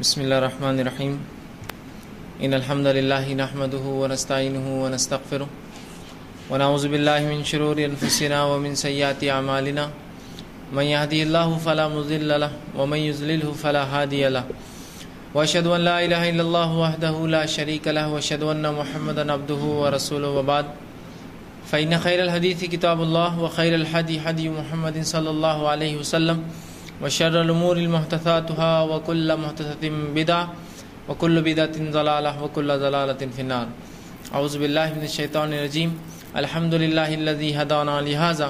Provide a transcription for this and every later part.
بسم الله الرحمن الرحيم إن الحمد لله نحمده ونستعينه ونستغفره ونعوذ بالله من شرور أنفسنا ومن سيئات أعمالنا من يهدي الله فلا مضل له ومن يضلله فلا هادي له۔ وأشهد أن لا إله إلا الله وحده لا شريك له وأشهد أن محمدا عبده ورسوله وبعد، فإن خير الحديث كتاب الله وخير الحدي حدي محمد صلى الله عليه وسلم۔ وشر الأمور المحدثاتها وكل محدثة بدعة وكل بدعة ضلالة وكل ضلالة في النار. أعوذ بالله من الشيطان الرجيم. الحمد لله الذي هدانا لهذا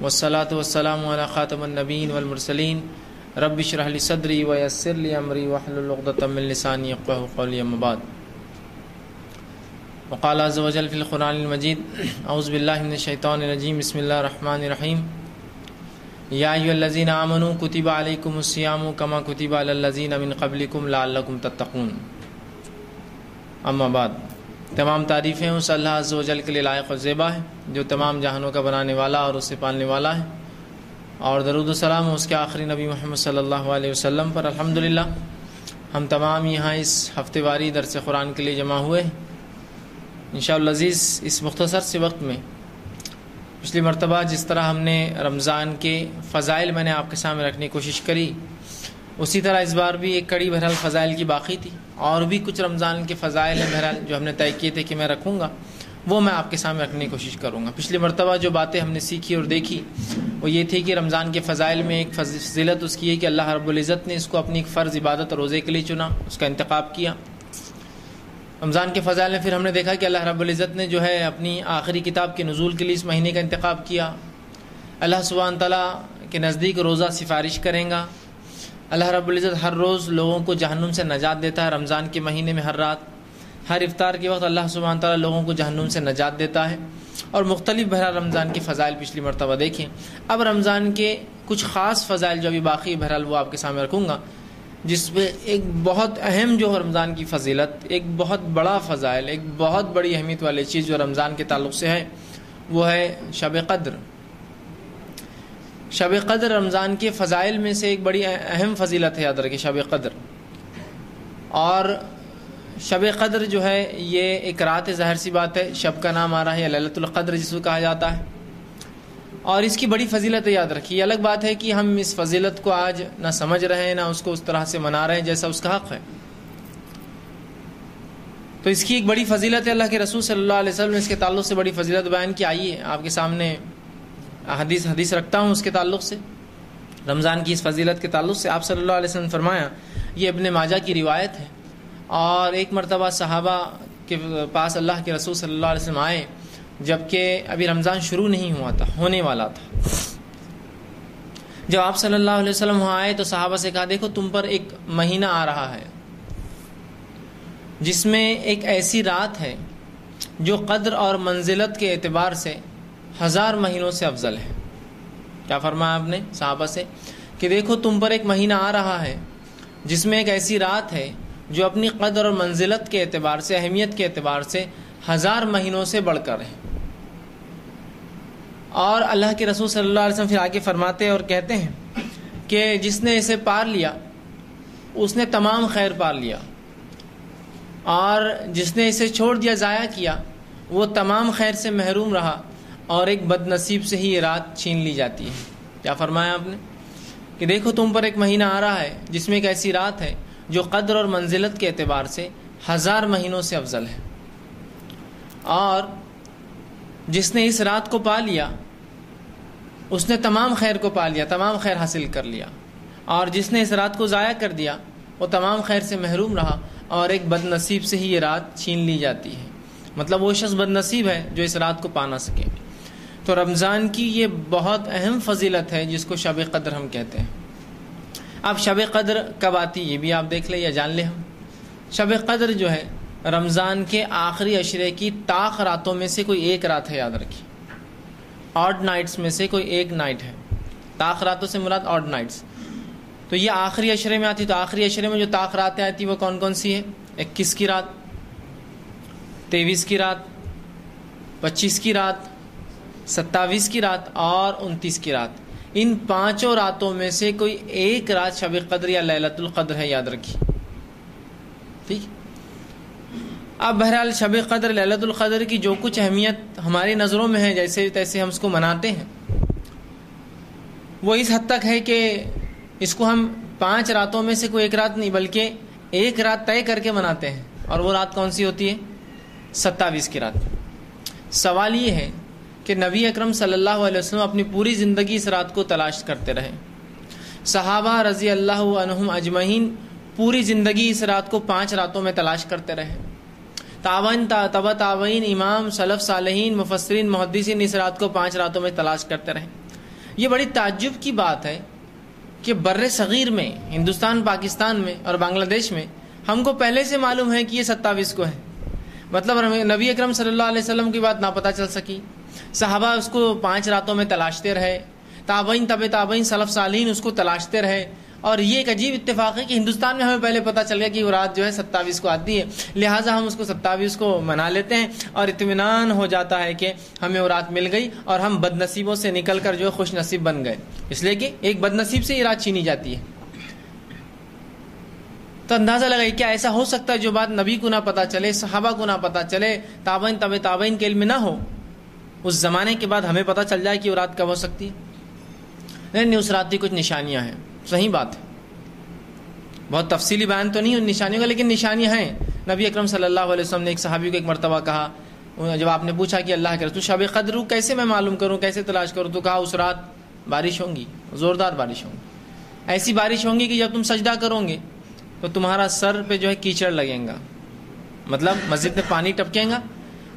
والصلاة والسلام على خاتم النبيين والمرسلين. رب اشرح لي صدري ويسر لي أمري واحلل عقدة من لساني يفقهوا قولي أما بعد. وقال عز وجل في القرآن المجيد أعوذ بالله من الشيطان الرجيم. بسم الله الرحمن الرحيم. یا ایو الذین آمنوا کتب علیکم الصیام کما کتب علی الذین من قبلکم لعلکم تتقون۔ اما بعد، تمام تعریفیں اس اللہ عز و جل کے لیے لائق و زیبا ہے جو تمام جہانوں کا بنانے والا اور اسے پالنے والا ہے۔ اور درود و سلام اس کے آخری نبی محمد صلی اللہ علیہ وسلم پر۔ الحمدللہ، ہم تمام یہاں اس ہفتے واری درس قرآن کے لیے جمع ہوئے انشاءاللہ عزیز، اس مختصر سے وقت میں پچھلی مرتبہ جس طرح ہم نے رمضان کے فضائل میں نے آپ کے سامنے رکھنے کی کوشش کری، اسی طرح اس بار بھی ایک کڑی بہرحال فضائل کی باقی تھی۔ اور بھی کچھ رمضان کے فضائل ہیں بہرحال جو ہم نے طے کیے تھے کہ میں رکھوں گا، وہ میں آپ کے سامنے رکھنے کی کوشش کروں گا۔ پچھلی مرتبہ جو باتیں ہم نے سیکھی اور دیکھی، وہ یہ تھی کہ رمضان کے فضائل میں ایک فضیلت اس کی ہے کہ اللہ رب العزت نے اس کو اپنی ایک فرض عبادت اور روزے کے لیے چنا، اس کا انتخاب کیا۔ رمضان کے فضائل میں پھر ہم نے دیکھا کہ اللہ رب العزت نے جو ہے اپنی آخری کتاب کے نزول کے لیے اس مہینے کا انتخاب کیا۔ اللہ سبحانہ تعالیٰ کے نزدیک روزہ سفارش کریں گا۔ اللہ رب العزت ہر روز لوگوں کو جہنم سے نجات دیتا ہے رمضان کے مہینے میں ہر رات۔ ہر افطار کے وقت اللہ سبحانہ تعالیٰ لوگوں کو جہنم سے نجات دیتا ہے۔ اور مختلف بہرحال رمضان کے فضائل پچھلی مرتبہ دیکھیں۔ اب رمضان کے کچھ خاص فضائل جو ابھی باقی بہرحال وہ آپ کے سامنے رکھوں گا۔ جس میں ایک بہت اہم جو رمضان کی فضیلت، ایک بہت بڑا فضائل، ایک بہت بڑی اہمیت والی چیز جو رمضان کے تعلق سے ہے، وہ ہے شب قدر۔ شب قدر رمضان کے فضائل میں سے ایک بڑی اہم فضیلت ہے یاد رکھے شب قدر۔ اور شب قدر جو ہے، یہ ایک رات ظاہر سی بات ہے، شب کا نام آ رہا ہے للت القدر جس کو کہا جاتا ہے۔ اور اس کی بڑی فضیلت یاد رکھیے الگ بات ہے کہ ہم اس فضیلت کو آج نہ سمجھ رہے ہیں، نہ اس کو اس طرح سے منا رہے ہیں جیسا اس کا حق ہے۔ تو اس کی ایک بڑی فضیلت ہے، اللہ کے رسول صلی اللہ علیہ وسلم نے اس کے تعلق سے بڑی فضیلت بیان کی۔ آئیے، آپ کے سامنے حدیث حدیث رکھتا ہوں اس کے تعلق سے۔ رمضان کی اس فضیلت کے تعلق سے آپ صلی اللہ علیہ وسلم فرمایا، یہ ابن ماجہ کی روایت ہے۔ اور ایک مرتبہ صحابہ کے پاس اللہ کے رسول صلی اللہ علیہ وسلم آئے۔ جبکہ ابھی رمضان شروع نہیں ہوا تھا، ہونے والا تھا۔ جب آپ صلی اللہ علیہ وسلم وہاں آئے تو صحابہ سے کہا، دیکھو تم پر ایک مہینہ آ رہا ہے، جس میں ایک ایسی رات ہے جو قدر اور منزلت کے اعتبار سے ہزار مہینوں سے افضل ہے۔ کیا فرمایا آپ نے صحابہ سے؟ کہ دیکھو تم پر ایک مہینہ آ رہا ہے، جس میں ایک ایسی رات ہے جو اپنی قدر اور منزلت کے اعتبار سے، اہمیت کے اعتبار سے ہزار مہینوں سے بڑھ کر ہے۔ اور اللہ کے رسول صلی اللہ علیہ وسلم پھر آگے فرماتے اور کہتے ہیں کہ جس نے اسے پار لیا، اس نے تمام خیر پار لیا۔ اور جس نے اسے چھوڑ دیا، ضائع کیا، وہ تمام خیر سے محروم رہا اور ایک بد نصیب سے ہی یہ رات چھین لی جاتی ہے۔ کیا فرمایا آپ نے؟ کہ دیکھو تم پر ایک مہینہ آ رہا ہے، جس میں ایک ایسی رات ہے جو قدر اور منزلت کے اعتبار سے ہزار مہینوں سے افضل ہے۔ اور جس نے اس رات کو پا لیا، اس نے تمام خیر کو پا لیا، تمام خیر حاصل کر لیا۔ اور جس نے اس رات کو ضائع کر دیا، وہ تمام خیر سے محروم رہا اور ایک بد نصیب سے ہی یہ رات چھین لی جاتی ہے۔ مطلب وہ شخص بد نصیب ہے جو اس رات کو پا نہ سکے۔ تو رمضان کی یہ بہت اہم فضیلت ہے، جس کو شب قدر ہم کہتے ہیں۔ اب شب قدر کب آتی یہ بھی آپ دیکھ لیں یا جان لیں ہم۔ شب قدر جو ہے رمضان کے آخری اشرے کی طاق راتوں میں سے کوئی ایک رات ہے یاد رکھیے آڈ نائٹس میں سے کوئی ایک نائٹ ہے۔ طاق راتوں سے مراد آڈ نائٹس تو یہ آخری اشرے میں آتی، تو آخری اشرے میں جو طاق راتیں آتی وہ کون کون سی ہے اکیس کی رات، تیئیس کی رات، پچیس کی رات، ستاویس کی رات اور انتیس کی رات۔ ان پانچوں راتوں میں سے کوئی ایک رات شب قدر یا للت القدر ہے، یاد رکھیے ٹھیک؟ اب بہرحال شب قدر للت القدر کی جو کچھ اہمیت ہماری نظروں میں ہے، جیسے تیسے ہم اس کو مناتے ہیں۔ وہ اس حد تک ہے کہ اس کو ہم پانچ راتوں میں سے کوئی ایک رات نہیں، بلکہ ایک رات طے کر کے مناتے ہیں۔ اور وہ رات کون سی ہوتی ہے؟ ستاویس کی رات۔ سوال یہ ہے کہ نبی اکرم صلی اللہ علیہ وسلم اپنی پوری زندگی اس رات کو تلاش کرتے رہے۔ صحابہ رضی اللہ عنہم اجمعین پوری زندگی اس رات کو پانچ راتوں میں تلاش کرتے رہے۔ تعاون تب تعوین امام صلف صالحین، مفسرین، محدثین اس رات کو پانچ راتوں میں تلاش کرتے رہے۔ یہ بڑی تعجب کی بات ہے کہ بر صغیر میں، ہندوستان، پاکستان میں اور بنگلہ دیش میں ہم کو پہلے سے معلوم ہے کہ یہ ستاویس کو ہے۔ مطلب نبی اکرم صلی اللہ علیہ وسلم کی بات نہ پتہ چل سکی۔ صحابہ اس کو پانچ راتوں میں تلاشتے رہے۔ تابعین طب تابعین صلف صالین اس کو تلاشتے رہے۔ اور یہ ایک عجیب اتفاق ہے کہ ہندوستان میں ہمیں پہلے پتہ چل گیا کہ وہ رات جو ہے ستاویس کو آتی ہے۔ لہٰذا ہم اس کو ستاویس کو منا لیتے ہیں اور اطمینان ہو جاتا ہے کہ ہمیں وہ رات مل گئی اور ہم بد نصیبوں سے نکل کر جو ہے خوش نصیب بن گئے۔ اس لیے کہ ایک بد نصیب سے یہ رات چھینی جاتی ہے۔ تو اندازہ لگائی کیا ایسا ہو سکتا ہے جو بات نبی کو نہ پتا چلے، صحابہ کو نہ پتا چلے، تابعین طب تابعین کے علم نہ ہو۔ اس زمانے کے بعد ہمیں پتہ چل جائے کہ وہ رات کب ہو سکتی ہے۔ نہیں اس رات کی کچھ نشانیاں ہیں۔ صحیح بات ہے۔ بہت تفصیلی بیان تو نہیں ان نشانیوں کا، لیکن نشانیاں ہیں۔ نبی اکرم صلی اللہ علیہ وسلم نے ایک صحابی کو ایک مرتبہ کہا، جب آپ نے پوچھا کہ اللہ کے رسول، شب قدر، کیسے میں معلوم کروں، کیسے تلاش کروں؟ تو کہا، اس رات بارش ہوں گی، زوردار بارش ہوں گی۔ ایسی بارش ہوں گی کہ جب تم سجدہ کرو گے، تو تمہارا سر پہ جو ہے کیچڑ لگیں گا۔ مطلب مسجد میں پانی ٹپکیں گا۔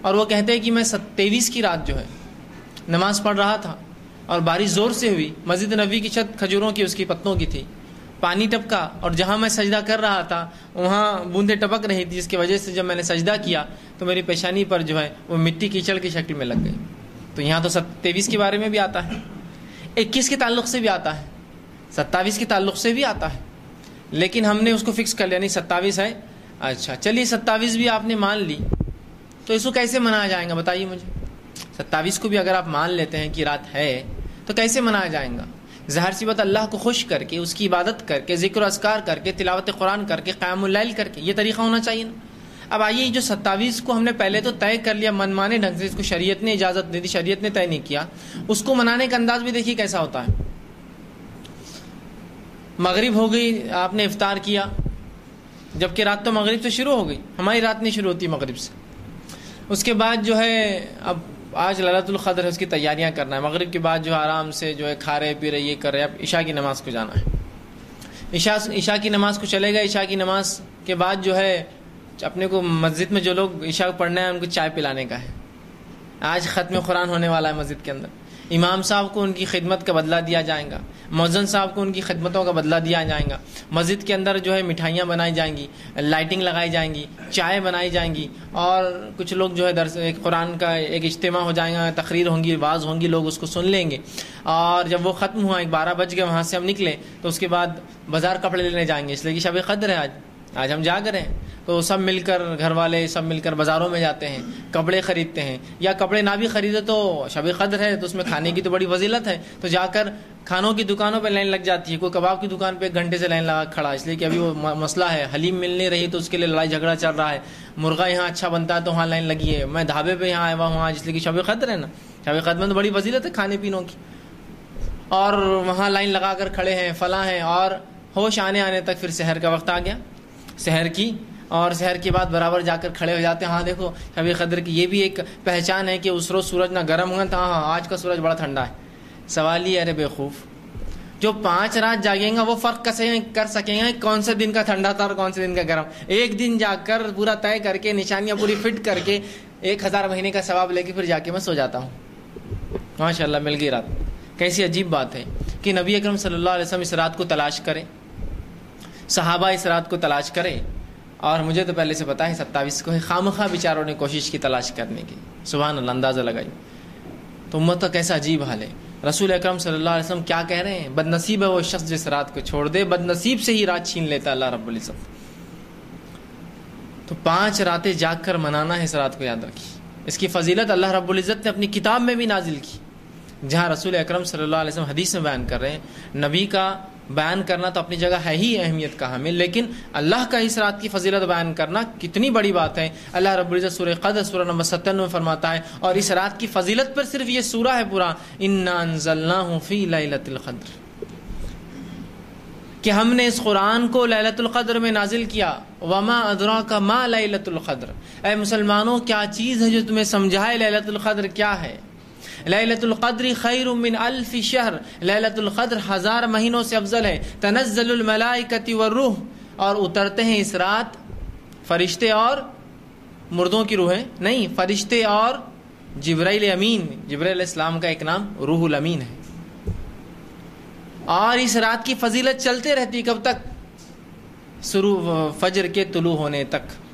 اور وہ کہتے ہیں کہ میں تیویس کی رات جو ہے نماز پڑھ رہا تھا۔ اور بارش زور سے ہوئی۔ مسجد نبی کی چھت کھجوروں کی، اس کی پتوں کی تھی۔ پانی ٹپکا اور جہاں میں سجدہ کر رہا تھا، وہاں بوندیں ٹپک رہی تھی، جس کی وجہ سے جب میں نے سجدہ کیا تو میری پیشانی پر جو ہے وہ مٹی کیچڑ کی شکل میں لگ گئی۔ تو یہاں تو تیویس کے بارے میں بھی آتا ہے۔ اکیس کے تعلق سے بھی آتا ہے۔ ستاویس کے تعلق سے بھی آتا ہے۔ لیکن ہم نے اس کو فکس کر لیا، نہیں، ستاویس ہے۔ اچھا چلیے، ستاویس بھی آپ نے مان لی۔ تو اس کو کیسے منایا جائے گا؟ بتائیے مجھے۔ ستاویس کو بھی اگر آپ مان لیتے ہیں کہ رات ہے تو کیسے منایا جائے گا؟ ظاہر سی بات اللہ کو خوش کر کے، اس کی عبادت کر کے، ذکر و اذکار کر کے، تلاوت قرآن کر کے، قیام اللیل کر کے، یہ طریقہ ہونا چاہیے نا۔ اب آئیے جو ستاویس کو ہم نے پہلے تو طے کر لیا من مانے ڈھنگ سے، اس کو شریعت نے اجازت دے دی، شریعت نے طے نہیں کیا۔ اس کو منانے کا انداز بھی دیکھیے کیسا ہوتا ہے۔ مغرب ہو گئی، آپ نے افطار کیا، جبکہ رات تو مغرب سے شروع ہو گئی۔ ہماری رات نہیں شروع ہوتی مغرب سے۔ اس کے بعد جو ہے، اب آج للت القدر ہے اس کی تیاریاں کرنا ہے۔ مغرب کے بعد جو آرام سے جو ہے کھا رہے پی رہے یہ کر رہے اب عشاء کی نماز کو جانا ہے۔ عشاء عشاء کی نماز کو چلے گا۔ عشاء کی نماز کے بعد جو ہے اپنے کو مسجد میں جو لوگ عشاء پڑھنا ہے ان کو چائے پلانے کا ہے۔ آج ختم قرآن ہونے والا ہے مسجد کے اندر۔ امام صاحب کو ان کی خدمت کا بدلہ دیا جائے گا موزن صاحب کو ان کی خدمتوں کا بدلہ دیا جائے گا۔ مسجد کے اندر جو ہے مٹھائیاں بنائی جائیں گی، لائٹنگ لگائی جائیں گی، چائے بنائی جائیں گی، اور کچھ لوگ جو ہے درس، ایک قرآن کا ایک اجتماع ہو جائے گا، تقریر ہوں گی بعض ہوں گی، لوگ اس کو سن لیں گے۔ اور جب وہ ختم ہوا، ایک بارہ بج گئے، وہاں سے ہم نکلے تو اس کے بعد بازار کپڑے لینے جائیں گے، اس لیے کہ شب قدر ہے آج۔ آج ہم جا کر ہیں تو سب مل کر گھر والے سب مل کر بازاروں میں جاتے ہیں، کپڑے خریدتے ہیں، یا کپڑے نہ بھی خریدے تو شب قدر ہے، تو اس میں کھانے کی تو بڑی فضیلت ہے۔ تو جا کر کھانوں کی دکانوں پہ لائن لگ جاتی ہے، کوئی کباب کی دکان پہ ایک گھنٹے سے لائن لگا کھڑا اس لیے کہ ابھی وہ مسئلہ ہے، حلیم مل نہیں رہی تو اس کے لیے لڑائی جھگڑا چل رہا ہے۔ مرغا یہاں اچھا بنتا ہے تو وہاں لائن لگی ہے۔ میں ڈھابے پہ یہاں آیا ہوا وہاں جس لیے کہ شب قدر ہے نا۔ شب قدر میں تو بڑی فضیلت ہے کھانے پینوں کی۔ اور وہاں لائن لگا کر کھڑے ہیں، فلاں ہیں، اور ہوش آنے آنے تک پھر شہر کا وقت آ گیا۔ شہر کی اور شہر کے بعد برابر جا کر کھڑے ہو جاتے ہیں۔ ہاں دیکھو شبی قدر کی یہ بھی ایک پہچان ہے کہ اس روز سورج نہ گرم ہوا تھا ہاں،, ہاں آج کا سورج بڑا ٹھنڈا ہے۔ سوال یہ ارے بے خوف، جو پانچ رات جاگیں گا وہ فرق کسے کر سکیں گے؟ کون سے دن کا ٹھنڈا تھا اور کون سے دن کا گرم؟ ایک دن جا کر پورا طے کر کے، نشانیاں پوری فٹ کر کے، ایک ہزار مہینے کا ثواب لے کے پھر جا کے میں سو جاتا ہوں۔ ماشاء اللہ مل گئی رات۔ کیسی عجیب بات ہے کہ نبی اکرم صلی اللہ علیہ وسلم اس رات کو تلاش کرے صحابہ اس رات کو تلاش کرے اور مجھے تو پہلے سے پتا ہے ستاویس کو خام خواہ بیچاروں نے کوشش کی تلاش کرنے کی۔ سبحان اللہ، اندازہ لگائی۔ تو امت کا کیسا عجیب حال ہے۔ رسول اکرم صلی اللہ علیہ وسلم کیا کہہ رہے ہیں؟ بد نصیب ہے وہ شخص جس رات کو چھوڑ دے بد نصیب سے ہی رات چھین لیتا اللہ رب العزت۔ تو پانچ راتیں جاگ کر منانا ہے اس رات کو یاد رکھی اس کی فضیلت اللہ رب العزت نے اپنی کتاب میں بھی نازل کی۔ جہاں رسول اکرم صلی اللہ علیہ وسلم حدیث میں بیان کر رہے ہیں، نبی کا بیان کرنا تو اپنی جگہ ہے ہی اہمیت کا ہمیں لیکن اللہ کا اس رات کی فضیلت بیان کرنا کتنی بڑی بات ہے۔ اللہ رب العزت سورہ قدر، سورہ نمبر ستن میں فرماتا ہے، اور اس رات کی فضیلت پر صرف یہ سورہ ہے پورا ان فی لیلت القدر کہ ہم نے اس قرآن کو للت القدر میں نازل کیا، وما ادرا کا ما للت القدر اے مسلمانوں، کیا چیز ہے جو تمہیں سمجھائے للت القدر کیا ہے؟ للت القدر خیر من الف شہر للت القدر ہزار مہینوں سے افضل ہے. تنزل الملائکتی والروح. اور اترتے ہیں اس رات فرشتے اور مردوں کی روحیں. نہیں، فرشتے اور جبرائیل امین. جبرائیل اسلام کا ایک نام روح الامین ہے. اور اس رات کی فضیلت چلتے رہتی کب تک؟ شروع، فجر کے طلوع ہونے تک.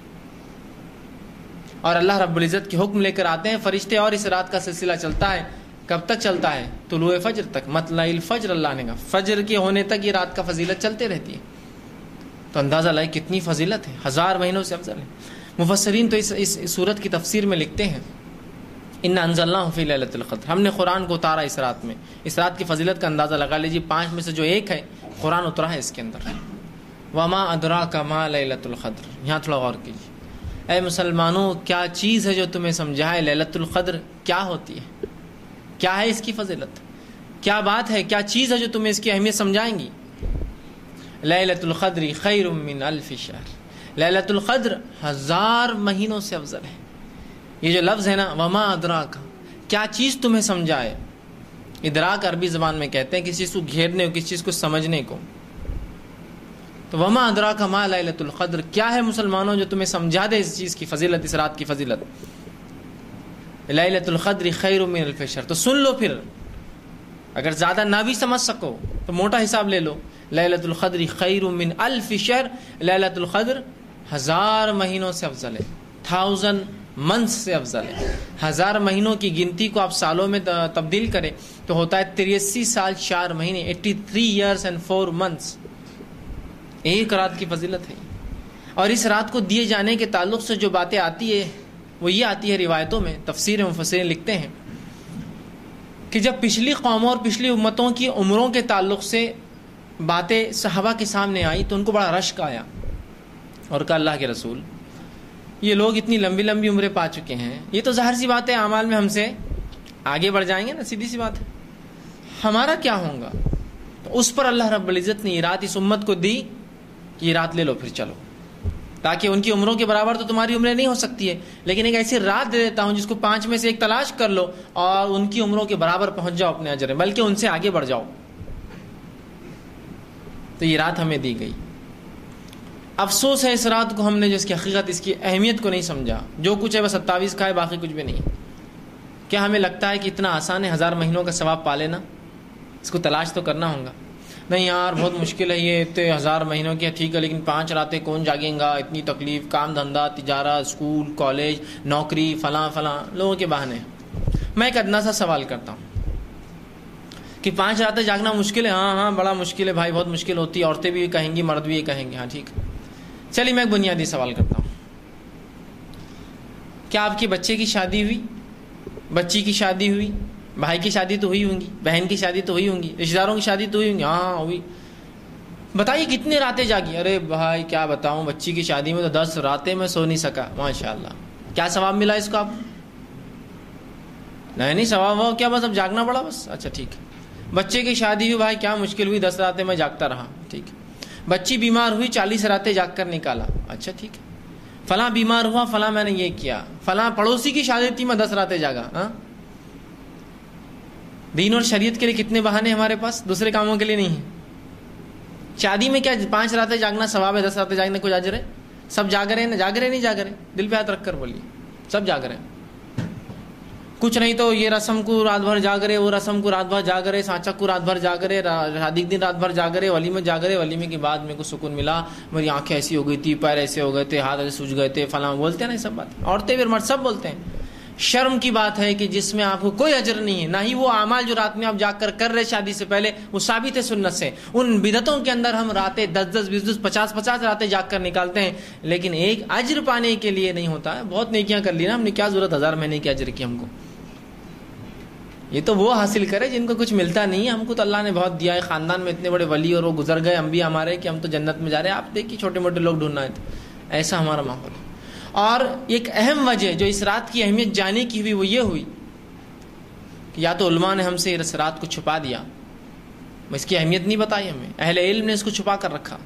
اور اللہ رب العزت کے حکم لے کر آتے ہیں، فرشتے اور اس رات کا سلسلہ چلتا ہے۔ کب تک چلتا ہے؟ طلوع فجر تک۔ مطلع الفجر اللہ نے کہا۔ فجر کے ہونے تک یہ رات کا فضیلت چلتے رہتی ہے۔ تو اندازہ لائے کتنی فضیلت ہے۔ ہزار مہینوں سے افضل ہے۔ مفسرین تو اس اس صورت کی تفسیر میں لکھتے ہیں۔ ان انض اللہ فی للت القدر۔ ہم نے قرآن کو اتارا اس رات میں۔ اس رات کی فضیلت کا اندازہ لگا لیجیے۔ پانچ میں سے جو ایک ہے، قرآن اترا ہے اس کے اندر۔ وما ادرا کا ما للت القدر۔ یہاں تھوڑا غور کیجیے۔ اے مسلمانوں، کیا چیز ہے جو تمہیں سمجھائے؟ للت القدر، کیا ہوتی ہے؟ کیا ہے اس کی فضیلت؟ کیا بات ہے؟ کیا چیز ہے جو تمہیں اس کی اہمیت سمجھائیں گی؟ للت القدری خیر من الف شہر۔ للت القدر ہزار مہینوں سے افضل ہے۔ یہ جو لفظ ہے نا، وما ادراک، کیا چیز تمہیں سمجھائے؟ ادراک عربی زبان میں کہتے ہیں کسی چیز کو گھیرنے کو کسی چیز کو سمجھنے کو۔ تو وما ادرا کا ما للت القدر؟ کیا ہے مسلمانوں جو تمہیں سمجھا دے اس چیز کی فضیلت، اس رات کی فضیلت؟ للت القدر خیر من الفشر. تو سن لو پھر۔ اگر زیادہ نہ بھی سمجھ سکو، تو موٹا حساب لے لو۔ للت القدر خیر من الف شہر للت القدر ہزار مہینوں سے افضل ہے۔ تھاؤزنڈ منتھ سے افضل ہے۔ ہزار مہینوں کی گنتی کو آپ سالوں میں تبدیل کریں تو ہوتا ہے تریسی سال چار مہینے eighty three years and four months ایک رات کی فضیلت ہے۔ اور اس رات کو دیے جانے کے تعلق سے جو باتیں آتی ہے، وہ یہ آتی ہے روایتوں میں، تفسیر مفسرین لکھتے ہیں کہ جب پچھلی قوموں اور پچھلی امتوں کی عمروں کے تعلق سے باتیں صحابہ کے سامنے آئی تو ان کو بڑا رشک آیا۔ اور کہا اللہ کے رسول، یہ لوگ اتنی لمبی لمبی عمریں پا چکے ہیں۔ یہ تو ظاہر سی بات ہے، اعمال میں ہم سے آگے بڑھ جائیں گے نا، سیدھی سی بات ہے۔ ہمارا کیا ہوگا؟ تو اس پر اللہ رب العزت نے رات اس امت کو دی یہ رات لے لو، پھر چلو۔ تاکہ ان کی عمروں کے برابر تو تمہاری عمریں نہیں ہو سکتی ہے۔ لیکن ایک ایسی رات دے دیتا ہوں جس کو پانچ میں سے ایک تلاش کر لو اور ان کی عمروں کے برابر پہنچ جاؤ اپنے اجر بلکہ ان سے آگے بڑھ جاؤ۔ تو یہ رات ہمیں دی گئی۔ افسوس ہے اس رات کو ہم نے جس کی حقیقت، اس کی اہمیت کو نہیں سمجھا۔ جو کچھ ہے، بس ستاویس کا ہے باقی کچھ بھی نہیں۔ کیا ہمیں لگتا ہے کہ اتنا آسان ہے ہزار مہینوں کا ثواب پا لینا؟ اس کو تلاش تو کرنا ہوگا۔ نہیں یار، بہت مشکل ہے یہ، اتنے ہزار مہینوں کی ٹھیک ہے لیکن پانچ راتیں کون جاگیں گا؟ اتنی تکلیف، کام دھندا، تجارت، اسکول، کالج، نوکری، فلاں فلاں، لوگوں کے بہانے۔ میں ایک ادنا سا سوال کرتا ہوں کہ پانچ راتیں جاگنا مشکل ہے؟ ہاں ہاں بڑا مشکل ہے بھائی، بہت مشکل ہوتی ہے، عورتیں بھی کہیں گی، مرد بھی یہ کہیں گے۔ ہاں ٹھیک۔ چلیے، میں ایک بنیادی سوال کرتا ہوں۔ کیا آپ کے بچے کی شادی ہوئی؟ بچی کی شادی ہوئی؟ بھائی کی شادی تو ہوئی ہوں گی، بہن کی شادی تو ہوئی ہوں گی رشتے داروں کی شادی تو ہوئی ہوں گی۔ ہاں ہوئی۔ بتائیے کتنی راتیں جاگی؟ ارے بھائی، کیا بتاؤں؟ بچی کی شادی میں تو دس راتیں میں سو نہیں سکا ماشاء اللہ کیا ثواب ملا اس کو آپ نہیں نہیں ثواب ہو کیا بس اب جاگنا پڑا بس؟ اچھا ٹھیک۔ ہے بچے کی شادی ہوئی، بھائی، کیا مشکل ہوئی؟ دس راتیں میں جاگتا رہا، ٹھیک۔ ہے بچی بیمار ہوئی، چالیس راتیں جاگ کر نکالا۔ اچھا ٹھیک۔ ہے فلاں بیمار ہوا، فلاں میں نے یہ کیا۔ فلاں پڑوسی کی شادی تھی، میں دس راتیں جاگا ہاں؟ دین اور شریعت کے لیے کتنے بہانے ہمارے پاس؟ دوسرے کاموں کے لیے نہیں ہیں۔ شادی میں کیا پانچ راتیں جاگنا ثواب ہے، دس راتیں جاگنے کو جاج رہے سب جاگ رہے ہیں؟ جاگ رہے نہیں جاگ رہے دل پہ ہاتھ رکھ کر بولیے۔ سب جاگ رہے ہیں۔ کچھ نہیں تو یہ رسم کو رات بھر جاگ رہے، وہ رسم کو رات بھر جاگ رہے، سانچا کو رات بھر جاگ رہے شادی دن رات بھر جاگ رہے، ولی میں جاگ رہے، ولی میں کے بعد میرے کو سکون ملا۔ میری آنکھیں ایسی ہو گئی تھی پیر ایسے ہو گئے تھے، ہاتھ ایسے سوج گئے تھے، فلاں، بولتے ہیں نا سب بات۔ عورتیں پھر مرد سب بولتے ہیں۔ شرم کی بات ہے کہ جس میں آپ کو کوئی اجر نہیں ہے، نہ ہی وہ اعمال جو رات میں آپ جا کر کر رہے شادی سے پہلے، وہ ثابت ہے سنت سے۔ ان بدتوں کے اندر ہم راتیں دس دس، بیس دس، پچاس پچاس راتیں جا کر نکالتے ہیں۔ لیکن ایک اجر پانے کے لیے نہیں ہوتا۔ ہے بہت نیکیاں کر لی نا ہم نے، کیا ضرورت ہزار مہینے کی اجر کی ہم کو؟ یہ تو وہ حاصل کرے جن کو کچھ ملتا نہیں ہے۔ ہم کو تو اللہ نے بہت دیا ہے۔ خاندان میں اتنے بڑے ولی اور وہ گزر گئے ہم بھی ہمارے کہ ہم تو جنت میں جا رہے ہیں۔ آپ دیکھیے چھوٹے موٹے لوگ ڈھونڈنا ہے ایسا ہمارا ماحول ہے۔ اور ایک اہم وجہ جو اس رات کی اہمیت جانے کی ہوئی وہ یہ ہوئی کہ یا تو علماء نے ہم سے اس رات کو چھپا دیا۔ اس کی اہمیت نہیں بتائی ہمیں۔ اہل علم نے اس کو چھپا کر رکھا۔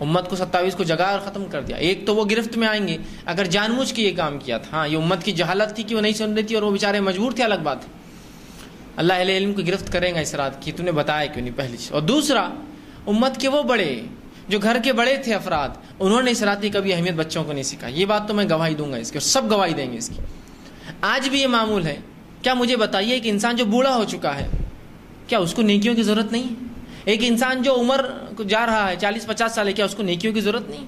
امت کو ستاویس کو جگہ اور ختم کر دیا۔ ایک تو وہ گرفت میں آئیں گے۔ اگر جان بوجھ کے یہ کام کیا تھا ہاں یہ امت کی جہالت تھی کہ وہ نہیں سن رہی تھی اور وہ بیچارے مجبور تھے، الگ بات اللہ اہل علم کو گرفت کریں گا اس رات کی۔ تو نے بتایا کیوں نہیں پہلی چیز اور دوسرا، امت کے وہ بڑے جو گھر کے بڑے تھے افراد، انہوں نے اس کی کبھی اہمیت بچوں کو نہیں سکھا یہ بات تو میں گواہی دوں گا اس کی اور سب گواہی دیں گے اس کی۔ آج بھی یہ معمول ہے۔ کیا مجھے بتائیے کہ انسان جو بوڑھا ہو چکا ہے، کیا اس کو نیکیوں کی ضرورت نہیں؟ ہے ایک انسان جو عمر جا رہا ہے، چالیس پچاس سال ہے، کیا اس کو نیکیوں کی ضرورت نہیں؟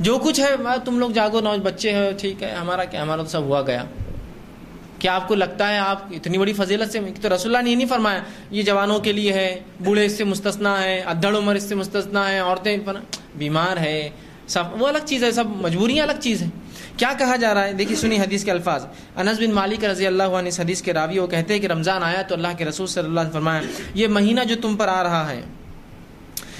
جو کچھ ہے تم لوگ جاگو، نوج بچے ہیں، ٹھیک ہے، ہمارا کیا ہمارا تو سب ہوا گیا۔ کیا آپ کو لگتا ہے آپ اتنی بڑی فضیلت سے تو رسول اللہ نے یہ نہیں فرمایا، یہ جوانوں کے لیے ہے، بوڑھے اس سے مستثنا ہے ادھڑ عمر اس سے مستثنا ہے عورتیں بیمار ہے، سب وہ الگ چیز ہے، سب مجبوریاں الگ چیز ہے کیا کہا جا رہا ہے؟ دیکھیے سنی حدیث کے الفاظ۔ انس بن مالک رضی اللہ عنہ اس حدیث کے راوی وہ کہتے ہیں کہ رمضان آیا تو اللہ کے رسول صلی اللہ علیہ فرمایا، یہ مہینہ جو تم پر آ رہا ہے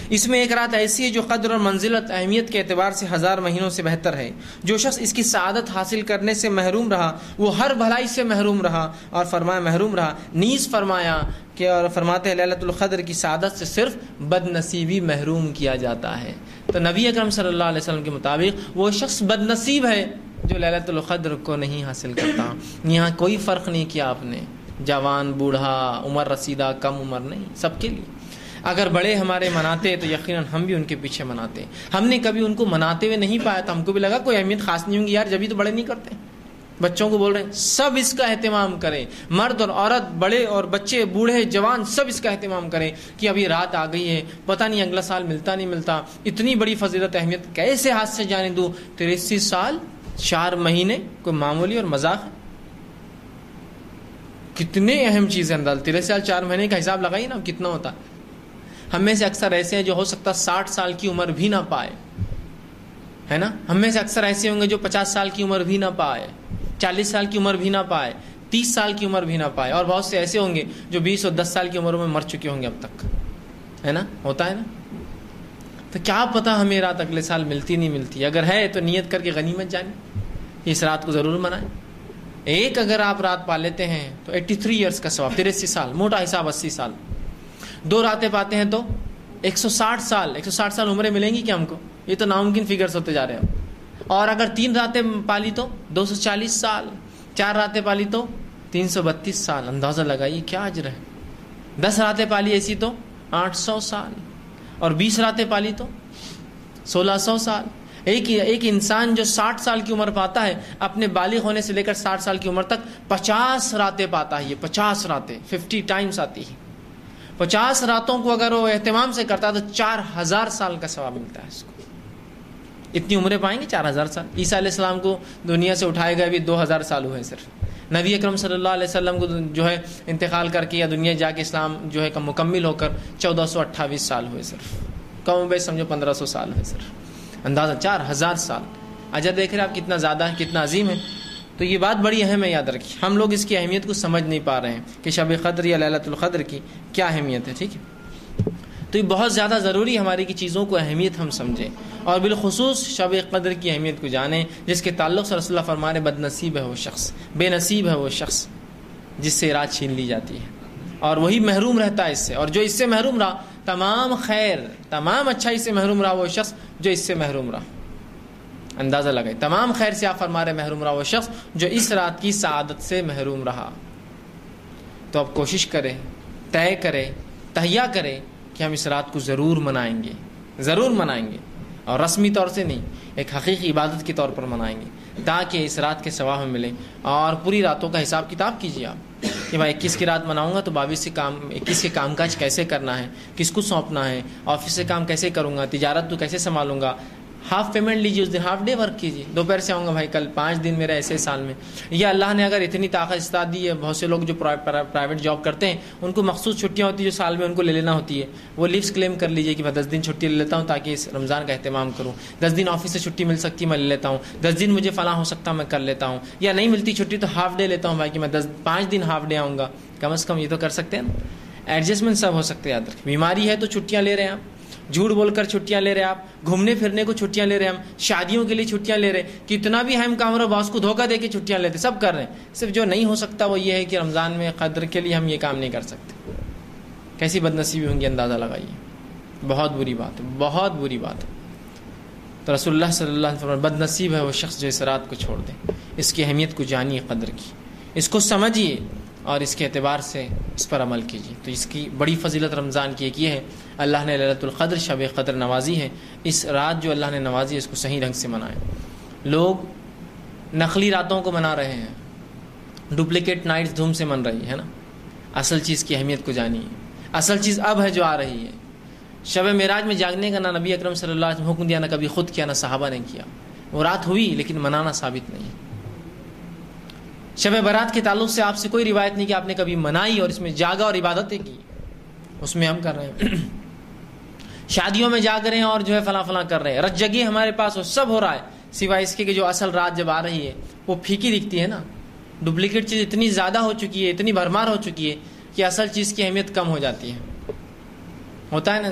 اس میں ایک رات ایسی ہے جو قدر اور منزلت اہمیت کے اعتبار سے ہزار مہینوں سے بہتر ہے۔ جو شخص اس کی سعادت حاصل کرنے سے محروم رہا، وہ ہر بھلائی سے محروم رہا اور فرمایا، محروم رہا۔ نیز فرمایا کہ اور فرماتے ہیں للت القدر کی سعادت سے صرف بد نصیبی محروم کیا جاتا ہے۔ تو نبی اکرم صلی اللہ علیہ وسلم کے مطابق وہ شخص بد نصیب ہے جو للت القدر کو نہیں حاصل کرتا۔ یہاں کوئی فرق نہیں کیا آپ نے۔ جوان، بوڑھا، عمر رسیدہ، کم عمر نہیں، سب کے لیے۔ اگر بڑے ہمارے مناتے تو یقیناً ہم بھی ان کے پیچھے مناتے ہم نے کبھی ان کو مناتے ہوئے نہیں پایا تو ہم کو بھی لگا کوئی اہمیت خاص نہیں ہوں گی، یار جبھی تو بڑے نہیں کرتے۔ بچوں کو بول رہے ہیں، سب اس کا اہتمام کریں۔ مرد اور عورت، بڑے اور بچے، بوڑھے، جوان، سب اس کا اہتمام کریں کہ ابھی رات آ گئی ہے، پتہ نہیں اگلا سال ملتا نہیں ملتا۔ اتنی بڑی فضیلت، اہمیت کیسے ہاتھ سے جانے دوں؟ تریسی سال، چار مہینے، کوئی معمولی اور مذاق کتنے اہم چیزیں انداز تریس سال چار مہینے کا حساب لگائیے نا، کتنا ہوتا۔ ہم میں سے اکثر ایسے ہیں جو ہو سکتا ساٹھ سال کی عمر بھی نہ پائے۔ ہے نا؟ ہم میں سے اکثر ایسے ہوں گے جو پچاس سال کی عمر بھی نہ پائے، چالیس سال کی عمر بھی نہ پائے، تیس سال کی عمر بھی نہ پائے۔ اور بہت سے ایسے ہوں گے جو بیس اور دس سال کی عمر میں مر چکے ہوں گے اب تک۔ ہے نا؟ ہوتا ہے نا؟ تو کیا پتا ہمیں رات اگلے سال ملتی نہیں ملتی۔ اگر ہے تو نیت کر کے غنیمت جانی اس رات کو ضرور منائیں۔ ایک اگر آپ رات پا لیتے ہیں تو ایٹی تھری ایئرس کا سواب تریسی سال، موٹا حساب اسی سال۔ دو راتیں پاتے ہیں تو ایک سو ساٹھ سال، ایک سو ساٹھ سال عمریں ملیں گی کیا ہم کو؟ یہ تو ناممکن فگرس ہوتے جا رہے ہیں۔ اور اگر تین راتیں پالی تو دو سو چالیس سال، چار راتیں پالی تو تین سو بتیس سال۔ اندازہ لگائیے کیا اجر ہے؟ دس راتیں پالی ایسی تو آٹھ سو سال۔ اور بیس راتیں پالی تو سولہ سو سال۔ ایک ایک انسان جو ساٹھ سال کی عمر پاتا ہے، اپنے بالغ ہونے سے لے کر ساٹھ سال کی عمر تک پچاس راتیں پاتا ہے یہ، پچاس راتیں ففٹی ٹائمس آتی ہے پچاس راتوں کو اگر وہ اہتمام سے کرتا ہے تو چار ہزار سال کا ثواب ملتا ہے اس کو۔ اتنی عمریں پائیں گے چار ہزار سال۔ عیسیٰ علیہ السلام کو دنیا سے اٹھائے گئے ابھی دو ہزار سال ہوئے صرف۔ نبی اکرم صلی اللہ علیہ وسلم کو جو ہے انتقال کر کے یا دنیا جا کے اسلام جو ہے مکمل ہو کر چودہ سو اٹھائیس سال ہوئے صرف۔ کم بیش سمجھو پندرہ سو سال ہوئے صرف۔ اندازہ چار ہزار سال۔ اجا دیکھ رہے آپ کتنا زیادہ ہے، کتنا عظیم ہے۔ تو یہ بات بڑی اہم ہے یاد رکھیے۔ ہم لوگ اس کی اہمیت کو سمجھ نہیں پا رہے ہیں کہ شب قدر یا للت القدر کی کیا اہمیت ہے، ٹھیک ہے؟ تو یہ بہت زیادہ ضروری ہماری کی چیزوں کو اہمیت ہم سمجھیں۔ اور بالخصوص شب قدر کی اہمیت کو جانیں، جس کے تعلق سے رسول اللہ فرمانے، بد نصیب ہے وہ شخص، بے نصیب ہے وہ شخص، جس سے رات چھین لی جاتی ہے۔ اور وہی محروم رہتا ہے اس سے۔ اور جو اس سے محروم رہا، تمام خیر، تمام اچھائی سے محروم رہا وہ شخص جو اس سے محروم رہا۔ اندازہ لگائے تمام خیر سے آپ فرما رہے محروم رہا وہ شخص جو اس رات کی سعادت سے محروم رہا۔ تو اب کوشش کریں، طے کرے تہیا کرے کہ ہم اس رات کو ضرور منائیں گے۔ ضرور منائیں گے۔ اور رسمی طور سے نہیں، ایک حقیقی عبادت کے طور پر منائیں گے۔ تاکہ اس رات کے ثواب ملے اور پوری راتوں کا حساب کتاب کیجیے آپ۔ کہ میں اکیس کی رات مناؤں گا تو باویس سے کام، اکیس کے کام کاج کیسے کرنا ہے؟ کس کو سونپنا ہے؟ آفس سے کام کیسے کروں گا؟ تجارت تو کیسے سنبھالوں گا؟ ہاف پیمنٹ لیجیے، اس دن ہاف ڈے ورک کیجیے۔ دوپہر سے آؤں گا بھائی، کل پانچ دن میرا ایسے سال میں۔ یا اللہ نے اگر اتنی طاقت استاد دی ہے، بہت سے لوگ جو پرائیویٹ جاب کرتے ہیں، ان کو مخصوص چھٹیاں ہوتی ہیں جو سال میں ان کو لے لینا ہوتی ہے۔ وہ لیوس کلیم کر لیجیے کہ میں دس دن چھٹی لے لیتا ہوں تاکہ اس رمضان کا اہتمام کروں۔ دس دن آفس سے چھٹی مل سکتی، میں لے لیتا ہوں۔ دس دن مجھے فلاں ہو سکتا، میں کر لیتا ہوں۔ یا نہیں ملتی چھٹی تو ہاف ڈے لیتا ہوں بھائی کہ میں دس، پانچ دن ہاف ڈے آؤں گا۔ کم از کم یہ تو کر سکتے ہیں ایڈجسٹمنٹ سب ہو سکتے ہیں، یاد رکھیں۔ بیماری ہے تو چھٹیاں لے رہے ہیں آپ۔ جھوٹ بول کر چھٹیاں لے رہے آپ، گھومنے پھرنے کو چھٹیاں لے رہے ہم، شادیوں کے لیے چھٹیاں لے رہے کتنا بھی ہم کام رہا باس کو دھوکہ دے کے چھٹیاں لیتے، سب کر رہے ہیں۔ صرف جو نہیں ہو سکتا وہ یہ ہے کہ رمضان میں قدر کے لیے ہم یہ کام نہیں کر سکتے۔ کیسی بد نصیبی ہوں گی اندازہ لگائیے۔ بہت بری بات ہے، بہت بری بات ہے۔ تو رسول اللہ صلی اللہ علیہ وسلم بد نصیب ہے وہ شخص جو اس رات کو چھوڑ دے، اس کی اہمیت کو جانیے، قدر کی۔ اس کو سمجھیے اور اس کے اعتبار سے اس پر عمل کیجیے۔ تو اس کی بڑی فضیلت رمضان کی ایک یہ ہے اللہ نے للت القدر، شب قدر نوازی ہے۔ اس رات جو اللہ نے نوازی ہے، اس کو صحیح ڈھنگ سے منائے۔ لوگ نقلی راتوں کو منا رہے ہیں۔ ڈپلیکیٹ نائٹس دھوم سے من رہی ہے نا؟ اصل چیز کی اہمیت کو جانیے اصل چیز اب ہے جو آ رہی ہے۔ شب معراج میں جاگنے کا نہ نبی اکرم صلی اللہ علیہ وسلم حکم دیا، نہ کبھی خود کیا، نہ صحابہ نے کیا۔ وہ رات ہوئی، لیکن منانا ثابت نہیں۔ شب برات کے تعلق سے آپ سے کوئی روایت نہیں کہ آپ نے کبھی منائی اور اس میں جاگا اور عبادتیں کی۔ اس میں ہم کر رہے ہیں۔ شادیوں میں جاگ رہے ہیں اور جو ہے فلاں فلاں کر رہے ہیں۔ رج جگہ ہمارے پاس وہ سب ہو رہا ہے، سوائے اس کے کہ جو اصل رات جب آ رہی ہے، وہ پھیکی دکھتی ہے نا۔ ڈپلیکیٹ چیز اتنی زیادہ ہو چکی ہے، اتنی بھرمار ہو چکی ہے کہ اصل چیز کی اہمیت کم ہو جاتی ہے۔ ہوتا ہے نا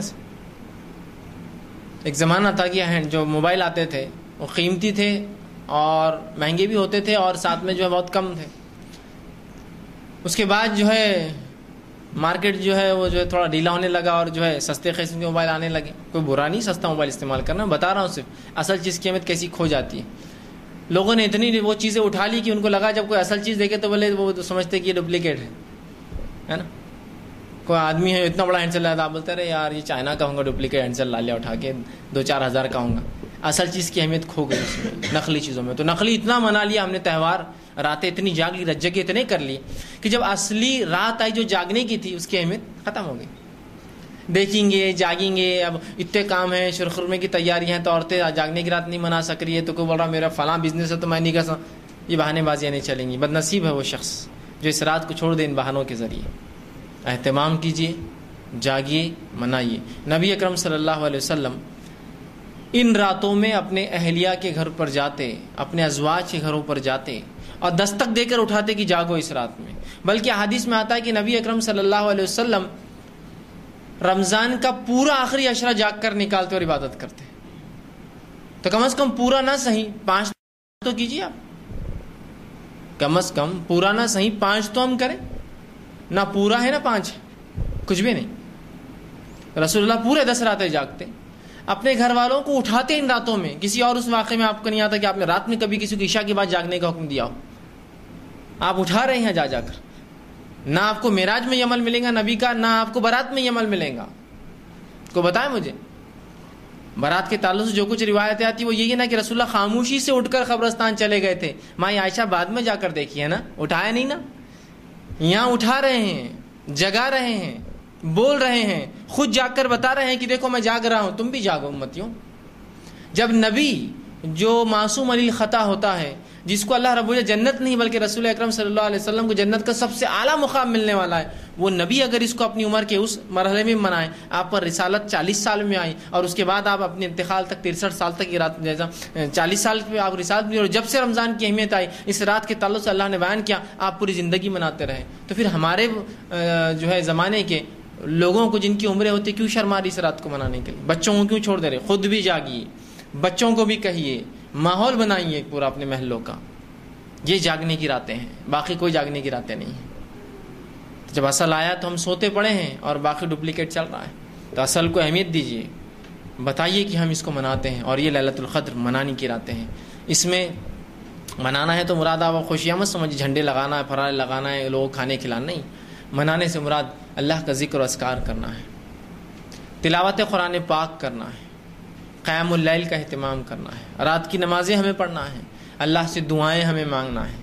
ایک زمانہ تھا کہ ہاں، جو موبائل آتے تھے، وہ قیمتی تھے اور مہنگے بھی ہوتے تھے اور ساتھ میں جو ہے بہت کم تھے۔ اس کے بعد جو ہے مارکیٹ جو ہے وہ جو ہے تھوڑا ڈھیلا ہونے لگا اور جو ہے سستے قسم کے موبائل آنے لگے۔ کوئی برا نہیں سستا موبائل استعمال کرنا، بتا رہا ہوں صرف اصل چیز کی اہمیت کیسی کھو جاتی ہے۔ لوگوں نے اتنی وہ چیزیں اٹھا لی کہ ان کو لگا جب کوئی اصل چیز دیکھے تو بولے وہ سمجھتے کہ یہ ڈپلیکیٹ ہے۔ ہے نا؟ کوئی آدمی ہے، اتنا بڑا ہینڈسل لایا آپ بولتے رہے یار، یہ چائنا کا ہوں گا ڈپلیکیٹ ہینڈسل لا لیا اٹھا کے، دو چار ہزار کا ہوں گا۔ اصل چیز کی اہمیت کھو گئی اس میں، نقلی چیزوں میں۔ تو نقلی اتنا منا لیا ہم نے تہوار راتیں اتنی جاگ لی رجگیں اتنے کر لی کہ جب اصلی رات آئی جو جاگنے کی تھی، اس کی اہمیت ختم ہو گئی۔ دیکھیں گے، جاگیں گے، اب اتنے کام ہیں شرخرمے کی تیاری ہیں تو عورتیں جاگنے کی رات نہیں منا سک رہی ہے تو کوئی بول رہا میرا فلاں بزنس ہے تو میں نہیں کر سکتا۔ یہ بہانے بازیاں نہیں چلیں گی۔ بد نصیب ہے وہ شخص جو اس رات کو چھوڑ دے ان بہانوں کے ذریعے۔ اہتمام کیجیے جاگیے منائیے۔ نبی اکرم صلی اللہ علیہ وسلم ان راتوں میں اپنے اہلیہ کے گھر پر جاتے، اپنے ازواج کے گھروں پر جاتے اور دستک دے کر اٹھاتے کہ جاگو اس رات میں۔ بلکہ حدیث میں آتا ہے کہ نبی اکرم صلی اللہ علیہ وسلم رمضان کا پورا آخری اشرا جاگ کر نکالتے اور عبادت کرتے۔ تو کم از کم پورا نہ صحیح، پانچ تو کیجیے آپ۔ کم از کم پورا نہ صحیح، پانچ تو ہم کریں۔ نہ پورا ہے، نہ پانچ ہے۔ کچھ بھی نہیں۔ رسول اللہ پورے دس راتیں جاگتے۔ اپنے گھر والوں کو اٹھاتے ان راتوں میں۔ کسی اور اس واقعے میں آپ کو نہیں آتا کہ آپ نے رات میں کبھی کسی کو عشاء کے بعد جاگنے کا حکم دیا ہو۔ آپ اٹھا رہے ہیں جا جا کر۔ نہ آپ کو معراج میں عمل ملے گا نبی کا، نہ آپ کو برات میں عمل ملے گا۔ کو بتائیں مجھے۔ برات کے تعلق سے جو کچھ روایتیں آتی وہ یہی نا کہ رسول اللہ خاموشی سے اٹھ کر قبرستان چلے گئے تھے۔ ماں عائشہ بعد میں جا کر دیکھی ہے نا؟ اٹھایا نہیں نا؟ یہاں اٹھا رہے ہیں، جگا رہے ہیں، بول رہے ہیں، خود جا کر بتا رہے ہیں کہ دیکھو میں جاگ رہا ہوں، تم بھی جاگو امتیوں۔ جب نبی جو معصوم علی خطا ہوتا ہے جس کو اللہ رب جنت نہیں بلکہ رسول اکرم صلی اللہ علیہ وسلم کو جنت کا سب سے اعلیٰ مقام ملنے والا ہے۔ وہ نبی اگر اس کو اپنی عمر کے اس مرحلے میں منائے، آپ پر رسالت چالیس سال میں آئی اور اس کے بعد آپ اپنے انتقال تک ترسٹھ سال تک یہ رات جیسا چالیس سال پہ آپ رسالت ملی اور جب سے رمضان کی اہمیت آئی، اس رات کے تعلق سے اللہ نے بیان کیا، آپ پوری زندگی مناتے رہے۔ تو پھر ہمارے جو ہے زمانے کے لوگوں کو جن کی عمریں ہوتی، کیوں شرما رہی اس رات کو منانے کے لیے؟ بچوں کو کیوں چھوڑ دے رہے؟ خود بھی جاگیے، بچوں کو بھی کہیے۔ ماحول بنائیے پورا اپنے محلوں کا۔ یہ جاگنے کی راتیں ہیں، باقی کوئی جاگنے کی راتیں نہیں ہیں۔ جب اصل آیا تو ہم سوتے پڑے ہیں اور باقی ڈپلیکیٹ چل رہا ہے۔ تو اصل کو اہمیت دیجیے بتائیے کہ ہم اس کو مناتے ہیں اور یہ للت القدر منانی کی راتیں ہیں۔ اس میں منانا ہے تو مراد آپ خوشیاں مت سمجھ جھنڈے لگانا ہے فرائے لگانا ہے لوگوں کھانے کھلانا نہیں۔ منانے سے مراد اللہ کا ذکر و اسکار کرنا ہے۔ تلاوت قرآن پاک کرنا ہے۔ قیام اللیل کا اہتمام کرنا ہے۔ رات کی نمازیں ہمیں پڑھنا ہے۔ اللہ سے دعائیں ہمیں مانگنا ہے۔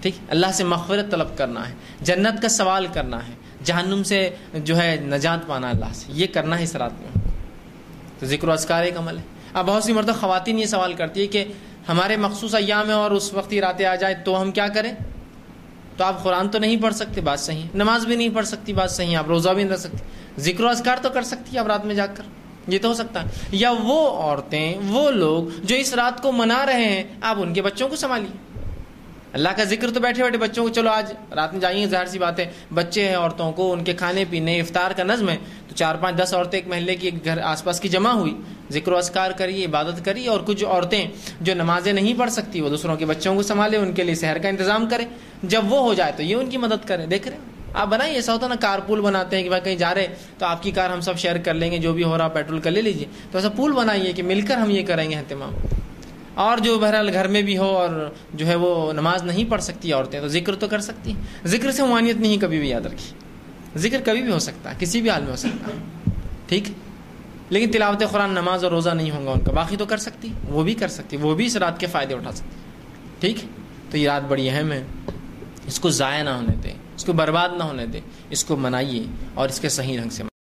ٹھیک؟ اللہ سے مغفرت طلب کرنا ہے۔ جنت کا سوال کرنا ہے۔ جہنم سے جو ہے نجات پانا اللہ سے۔ یہ کرنا ہے اس رات میں۔ تو ذکر و اسکار ایک عمل ہے۔ اب بہت سی مرتبہ خواتین یہ سوال کرتی ہے کہ ہمارے مخصوص ایام میں اور اس وقت ہی راتیں آ جائے تو ہم کیا کریں؟ تو آپ قرآن تو نہیں پڑھ سکتے، بات صحیح نماز بھی نہیں پڑھ سکتی، بات صحیح آپ روزہ بھی نہیں رکھ سکتے۔ ذکر و اذکار تو کر سکتی آپ رات میں جا کر۔ یہ تو ہو سکتا ہے۔ یا وہ عورتیں، وہ لوگ جو اس رات کو منا رہے ہیں، آپ ان کے بچوں کو سنبھالیے۔ اللہ کا ذکر تو بیٹھے بیٹھے بچوں کو، چلو آج رات میں جائیے، ظاہر سی بات ہے، بچے ہیں عورتوں کو، ان کے کھانے پینے، افطار کا نظم ہے۔ تو چار پانچ دس عورتیں ایک محلے کی گھر آس پاس کی جمع ہوئی، ذکر و اذکار کریے عبادت کریے اور کچھ عورتیں جو نمازیں نہیں پڑھ سکتی، وہ دوسروں کے بچوں کو سنبھالے، ان کے لیے شہر کا انتظام کرے۔ جب وہ ہو جائے تو یہ ان کی مدد کرے۔ دیکھ رہے آپ بنائیے ایسا ہوتا نا، کار پول بناتے ہیں کہ بھائی کہیں جا رہے تو آپ کی کار ہم سب شیئر کر لیں گے، جو بھی ہو رہا، پیٹرول کر لے لیجیے تو ایسا پول بنائیے کہ مل کر ہم یہ کریں گے اہتمام اور جو بہرحال گھر میں بھی ہو اور جو ہے وہ نماز نہیں پڑھ سکتی عورتیں، تو ذکر تو کر سکتی ہیں۔ ذکر سے معنیت نہیں، کبھی بھی یاد رکھی ذکر کبھی بھی ہو سکتا ہے، کسی بھی حال میں ہو سکتا ہے۔ ٹھیک؟ لیکن تلاوت قرآن نماز اور روزہ نہیں ہوگا ان کا۔ باقی تو کر سکتی، وہ بھی کر سکتی، وہ بھی اس رات کے فائدے اٹھا سکتی۔ ٹھیک؟ تو یہ رات بڑی اہم ہے۔ اس کو ضائع نہ ہونے دیں۔ اس کو برباد نہ ہونے دیں، اس کو منائیے اور اس کے صحیح رنگ سے